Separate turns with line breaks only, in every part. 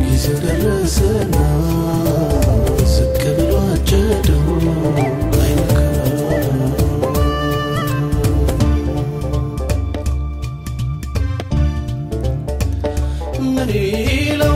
ጊዜው ደረሰና ዝቅ ብሎ አጨደው நீலம்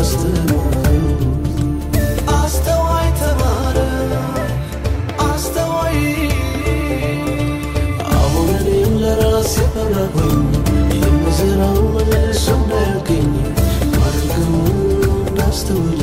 አስተማረው አስተዋይ ተማረ አስተዋይ አሁን እኔም ለራሴ ፈራሁኝ የምዘራው መልሶ እንዳያገኝ ማድረገው እንዳስተውል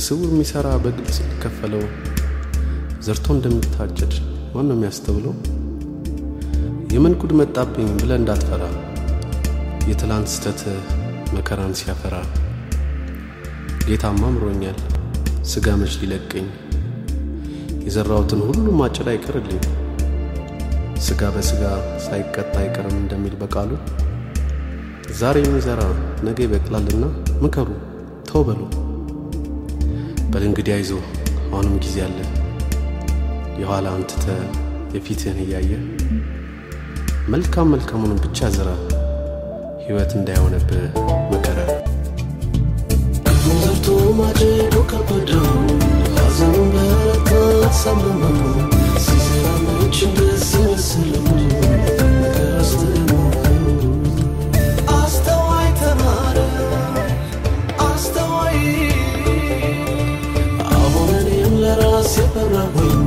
በስውር የሚሠራ በግልጽ ሊከፈለው ዘርቶ እንደሚታጨድ ማን ነው የሚያስተውለው? የምን ጉድ መጣብኝ ብለህ እንዳትፈራ። የትላንት ስተት መከራን ሲያፈራ ጌታማ አምሮኛል ሥጋ መች ሊለቀኝ? የዘራሁትን ሁሉ ማጨድ አይቀርልኝ። ሥጋ በሥጋ ሳይቀጣ አይቀርም እንደሚል በቃሉ። ዛሬ የሚዘራ ነገ ይበቅላልና ምከሩ ተው በሉ በል እንግዲህ አይዞ አሁንም ጊዜ አለ። የኋላ አንትተ የፊትህን እያየ መልካም መልካሙንም ብቻ ዝራ ሕይወት እንዳይሆነብህ መከራ።
ዘርቶ ማጨዱ ከበደው ሐዘኑ በረታ ሰመመው separate